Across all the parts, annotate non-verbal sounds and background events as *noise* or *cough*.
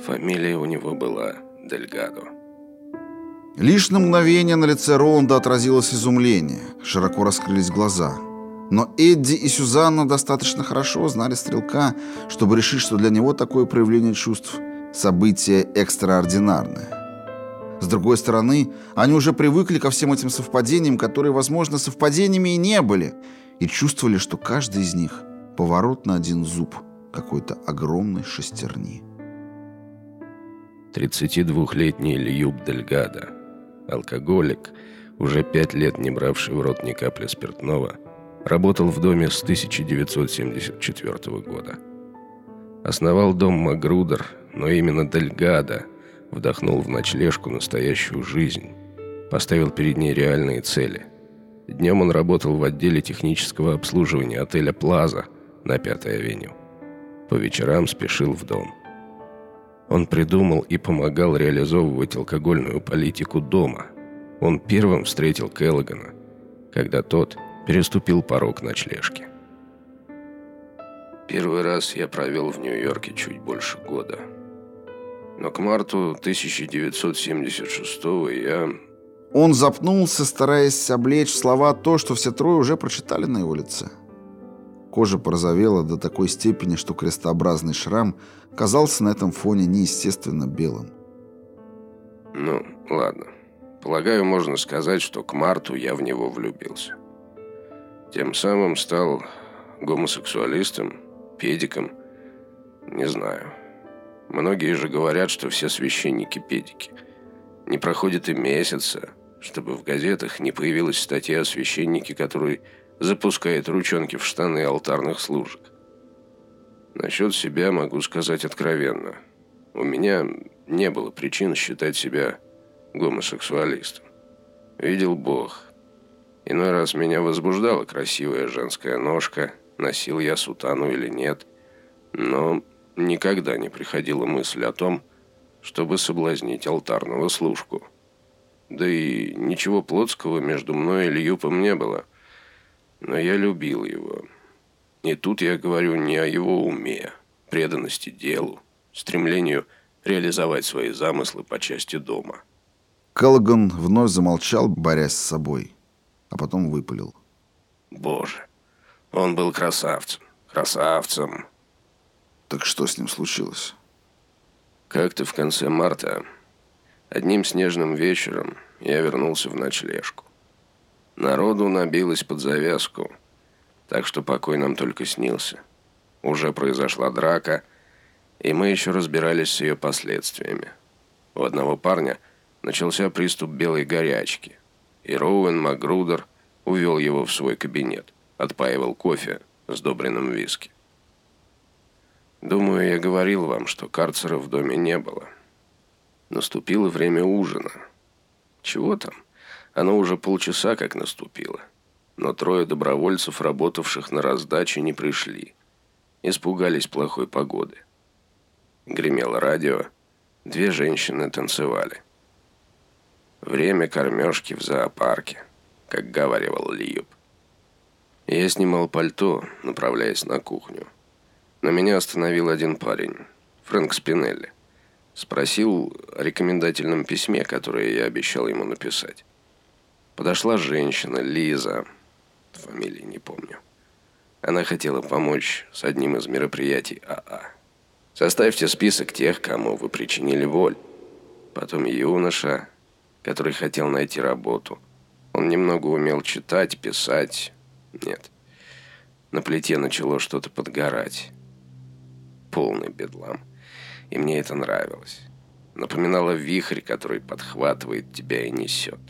Фамилия у него была Дельгадо. Лишь на мгновение на лице Роланда отразилось изумление, широко раскрылись глаза. Но Эдди и Сюзанна достаточно хорошо знали стрелка, чтобы решить, что для него такое проявление чувств – событие экстраординарное. С другой стороны, они уже привыкли ко всем этим совпадениям, которые, возможно, совпадениями и не были, и чувствовали, что каждый из них – поворот на один зуб какой-то огромной шестерни. 32-летний Льюб Дельгадо – алкоголик, уже пять лет не бравший в рот ни капли спиртного, работал в доме с 1974 года. Основал дом Магрудер, но именно Дельгадо вдохнул в ночлежку настоящую жизнь, поставил перед ней реальные цели. Днем он работал в отделе технического обслуживания отеля «Плаза» на Пятой авеню. По вечерам спешил в дом – он придумал и помогал реализовывать алкогольную политику дома. Он первым встретил Келлогана, когда тот переступил порог ночлежки. Первый раз я провел в Нью-Йорке чуть больше года. Но к марту 1976 я... Он запнулся, стараясь облечь слова то, что все трое уже прочитали на его лице. Кожа порозовела до такой степени, что крестообразный шрам казался на этом фоне неестественно белым. Ну, ладно. Полагаю, можно сказать, что к марту я в него влюбился. Тем самым стал гомосексуалистом, педиком. Не знаю. Многие же говорят, что все священники педики. Не проходит и месяца, чтобы в газетах не появилась статья о священнике, который запускает ручонки в штаны алтарных служек. Насчет себя могу сказать откровенно. У меня не было причин считать себя гомосексуалистом. Видел Бог. Иной раз меня возбуждала красивая женская ножка, носил я сутану или нет, но никогда не приходила мысль о том, чтобы соблазнить алтарного служку. Да и ничего плотского между мной и Льюпом не было – но я любил его. И тут я говорю не о его уме, преданности делу, стремлению реализовать свои замыслы по части дома. Келлоган вновь замолчал, борясь с собой, а потом выпалил. Боже, он был красавцем, красавцем. Так что с ним случилось? Как-то в конце марта, одним снежным вечером, я вернулся в ночлежку. Народу набилось под завязку, так что покой нам только снился. Уже произошла драка, и мы еще разбирались с ее последствиями. У одного парня начался приступ белой горячки, и Роуэн Макгрудер увел его в свой кабинет, отпаивал кофе с добренным виски. Думаю, я говорил вам, что карцера в доме не было. Наступило время ужина. Чего там? Оно уже полчаса как наступило. Но трое добровольцев, работавших на раздаче, не пришли. Испугались плохой погоды. Гремело радио. Две женщины танцевали. Время кормежки в зоопарке, как говаривал Лиюб. Я снимал пальто, направляясь на кухню. Но меня остановил один парень, Фрэнк Спинелли. Спросил о рекомендательном письме, которое я обещал ему написать. Подошла женщина, Лиза. Фамилии не помню. Она хотела помочь с одним из мероприятий АА. Составьте список тех, кому вы причинили боль. Потом юноша, который хотел найти работу. Он немного умел читать, писать. Нет. На плите начало что-то подгорать. Полный бедлам. И мне это нравилось. Напоминало вихрь, который подхватывает тебя и несет.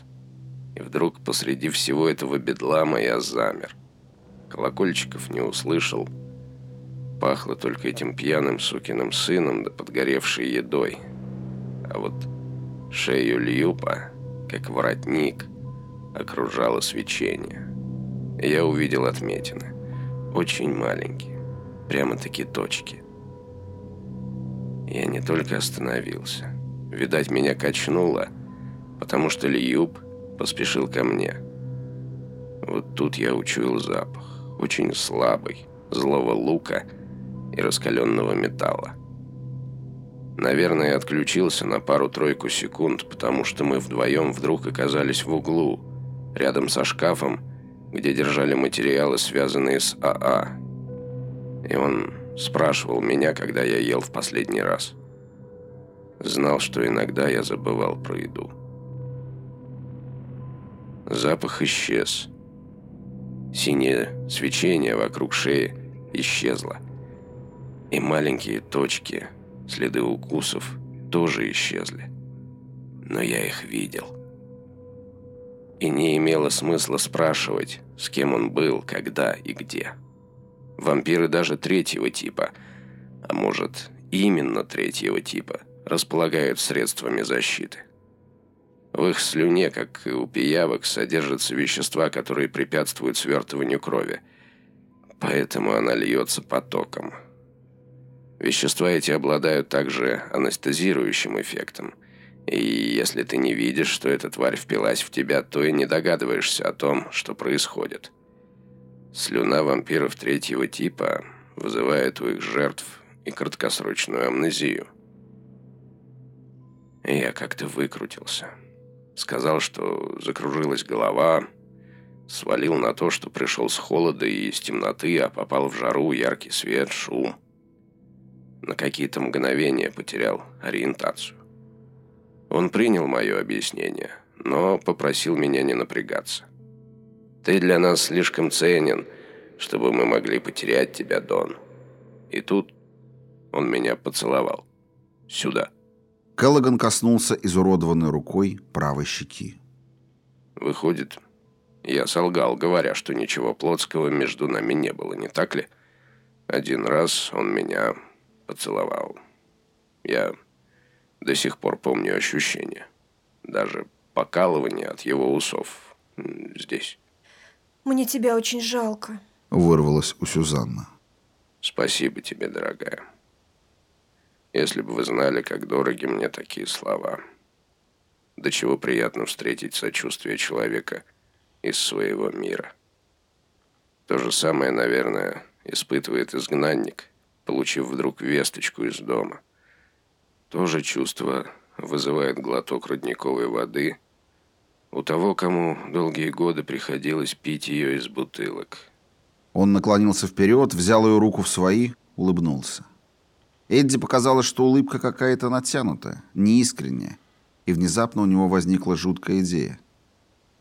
И вдруг посреди всего этого бедлама я замер. Колокольчиков не услышал. Пахло только этим пьяным сукиным сыном да подгоревшей едой. А вот шею Льюпа, как воротник, окружало свечение. Я увидел отметины. Очень маленькие. Прямо-таки точки. Я не только остановился. Видать, меня качнуло, потому что Льюб поспешил ко мне. Вот тут я учуял запах, очень слабый, злого лука и раскаленного металла. Наверное, отключился на пару-тройку секунд, потому что мы вдвоем вдруг оказались в углу, рядом со шкафом, где держали материалы, связанные с АА. И он спрашивал меня, когда я ел в последний раз. Знал, что иногда я забывал про еду. Запах исчез. Синее свечение вокруг шеи исчезло. И маленькие точки, следы укусов, тоже исчезли. Но я их видел. И не имело смысла спрашивать, с кем он был, когда и где. Вампиры даже третьего типа, а может, именно третьего типа, располагают средствами защиты. В их слюне, как и у пиявок, содержатся вещества, которые препятствуют свертыванию крови. Поэтому она льется потоком. Вещества эти обладают также анестезирующим эффектом. И если ты не видишь, что эта тварь впилась в тебя, то и не догадываешься о том, что происходит. Слюна вампиров третьего типа вызывает у их жертв и краткосрочную амнезию. Я как-то выкрутился. Сказал, что закружилась голова, свалил на то, что пришел с холода и из темноты, а попал в жару, яркий свет, шум. На какие-то мгновения потерял ориентацию. Он принял мое объяснение, но попросил меня не напрягаться. Ты для нас слишком ценен, чтобы мы могли потерять тебя, Дон. И тут он меня поцеловал. Сюда. Келлоган коснулся изуродованной рукой правой щеки. Выходит, я солгал, говоря, что ничего плотского между нами не было, не так ли? Один раз он меня поцеловал. Я до сих пор помню ощущение. Даже покалывание от его усов здесь. Мне тебя очень жалко. Вырвалась у Сюзанна. Спасибо тебе, дорогая. Если бы вы знали, как дороги мне такие слова. До чего приятно встретить сочувствие человека из своего мира. То же самое, наверное, испытывает изгнанник, получив вдруг весточку из дома. То же чувство вызывает глоток родниковой воды – у того, кому долгие годы приходилось пить ее из бутылок. Он наклонился вперед, взял ее руку в свои, улыбнулся. Эдди показалось, что улыбка какая-то натянутая, неискренняя, и внезапно у него возникла жуткая идея.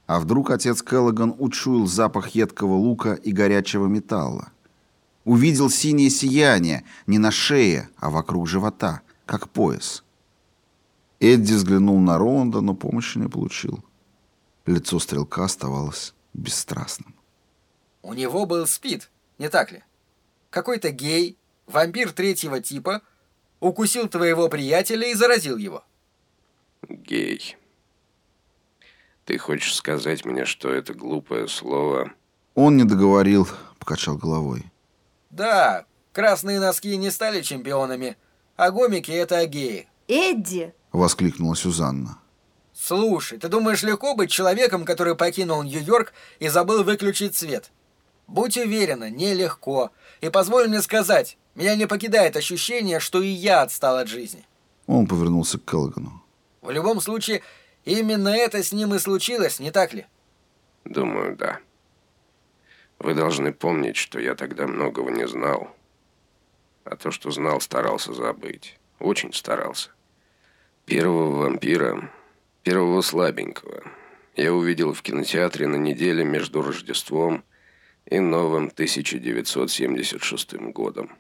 А вдруг отец Келлоган учуял запах едкого лука и горячего металла? Увидел синее сияние не на шее, а вокруг живота, как пояс. Эдди взглянул на Ронда, но помощи не получил. Лицо стрелка оставалось бесстрастным. У него был спид, не так ли? Какой-то гей, вампир третьего типа, укусил твоего приятеля и заразил его. Гей. Ты хочешь сказать мне, что это глупое слово... Он не договорил, покачал головой. Да, красные носки не стали чемпионами, а гомики — это геи. Эдди! Воскликнула Сюзанна. Слушай, ты думаешь, легко быть человеком, который покинул Нью-Йорк и забыл выключить свет? Будь уверена, нелегко. И позволь мне сказать, меня не покидает ощущение, что и я отстал от жизни. Он повернулся к Келлогану. В любом случае, именно это с ним и случилось, не так ли? Думаю, да. Вы должны помнить, что я тогда многого не знал. А то, что знал, старался забыть. Очень старался. Первого вампира Первого слабенького я увидел в кинотеатре на неделе между Рождеством и новым 1976 годом.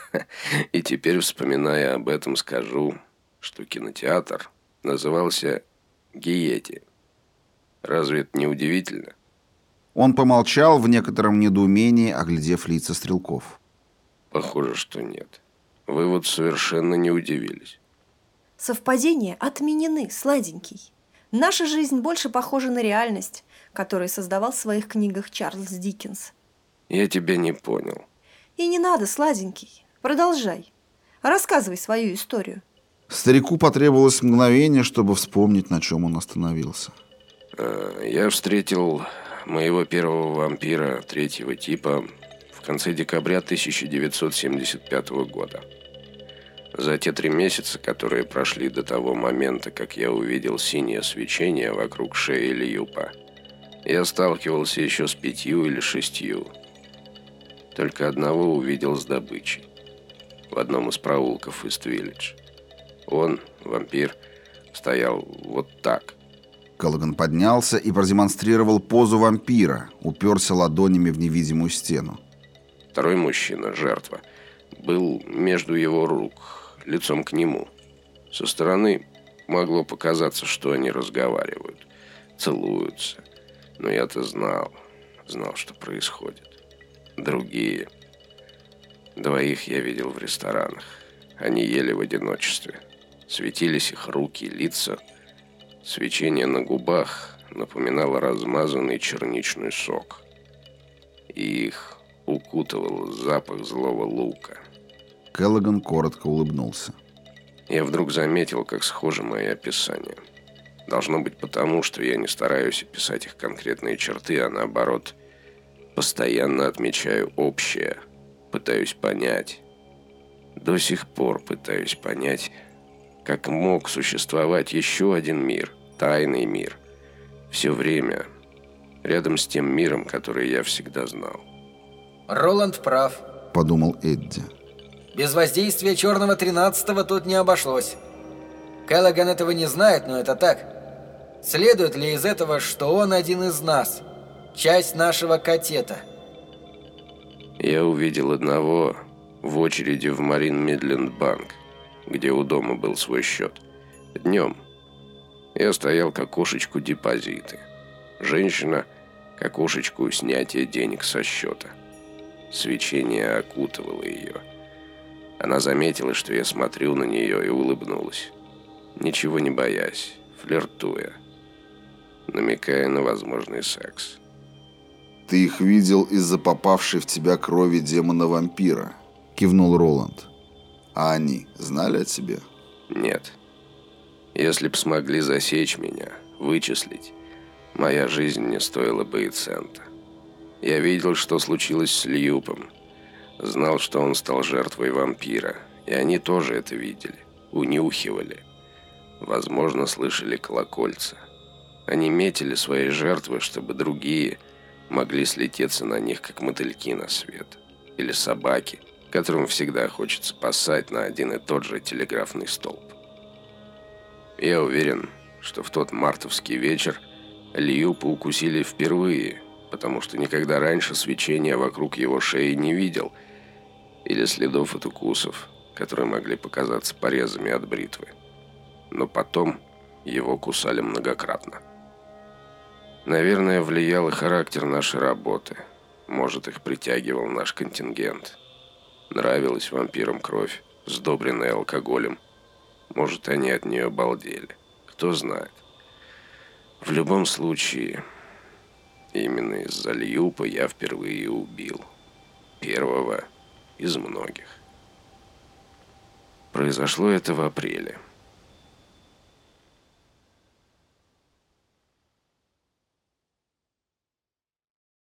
*laughs* И теперь, вспоминая об этом, скажу, что кинотеатр назывался Гиети. Разве это не удивительно? Он помолчал в некотором недоумении, оглядев лица стрелков. Похоже, что нет. Вы вот совершенно не удивились. Совпадения отменены, сладенький. Наша жизнь больше похожа на реальность, которую создавал в своих книгах Чарльз Диккенс. Я тебя не понял. И не надо, сладенький. Продолжай. Рассказывай свою историю. Старику потребовалось мгновение, чтобы вспомнить, на чем он остановился. А, я встретил моего первого вампира третьего типа в конце декабря 1975 года. За те три месяца, которые прошли до того момента, как я увидел синее свечение вокруг шеи Льюпа, я сталкивался еще с пятью или шестью. Только одного увидел с добычей. В одном из проулков Ист-Виллидж. Он, вампир, стоял вот так. Каллаган поднялся и продемонстрировал позу вампира, уперся ладонями в невидимую стену. Второй мужчина, жертва, был между его рук, лицом к нему. Со стороны могло показаться, что они разговаривают, целуются. Но я-то знал, знал, что происходит. Другие. Двоих я видел в ресторанах. Они ели в одиночестве. Светились их руки, лица. Свечение на губах напоминало размазанный черничный сок. И их укутывал запах злого лука. Келлоган коротко улыбнулся. Я вдруг заметил, как схожи мои описания. Должно быть потому, что я не стараюсь описать их конкретные черты, а наоборот, постоянно отмечаю общее, пытаюсь понять. До сих пор пытаюсь понять, как мог существовать еще один мир, тайный мир, все время рядом с тем миром, который я всегда знал. Роланд прав, подумал Эдди. Без воздействия черного тринадцатого тут не обошлось. Келлоган этого не знает, но это так. Следует ли из этого, что он один из нас, часть нашего катета? Я увидел одного в очереди в Марин Мидленд Банк, где у дома был свой счет. Днем. Я стоял к окошечку депозиты. Женщина к окошечку снятия денег со счета. Свечение окутывало ее. Она заметила, что я смотрю на нее и улыбнулась. Ничего не боясь, флиртуя, намекая на возможный секс. «Ты их видел из-за попавшей в тебя крови демона-вампира», — кивнул Роланд. «А они знали о тебе?» «Нет. Если б смогли засечь меня, вычислить, моя жизнь не стоила бы и цента. Я видел, что случилось с Льюпом. Знал, что он стал жертвой вампира. И они тоже это видели. Унюхивали. Возможно, слышали колокольца. Они метили свои жертвы, чтобы другие могли слететься на них, как мотыльки на свет. Или собаки, которым всегда хочется посать на один и тот же телеграфный столб. Я уверен, что в тот мартовский вечер Льюпа укусили впервые – потому что никогда раньше свечения вокруг его шеи не видел, или следов от укусов, которые могли показаться порезами от бритвы. Но потом его кусали многократно. Наверное, влиял и характер нашей работы. Может, их притягивал наш контингент. Нравилась вампирам кровь, сдобренная алкоголем. Может, они от нее балдели. Кто знает. В любом случае, Именно из-за Льюпа я впервые убил. Первого из многих. Произошло это в апреле.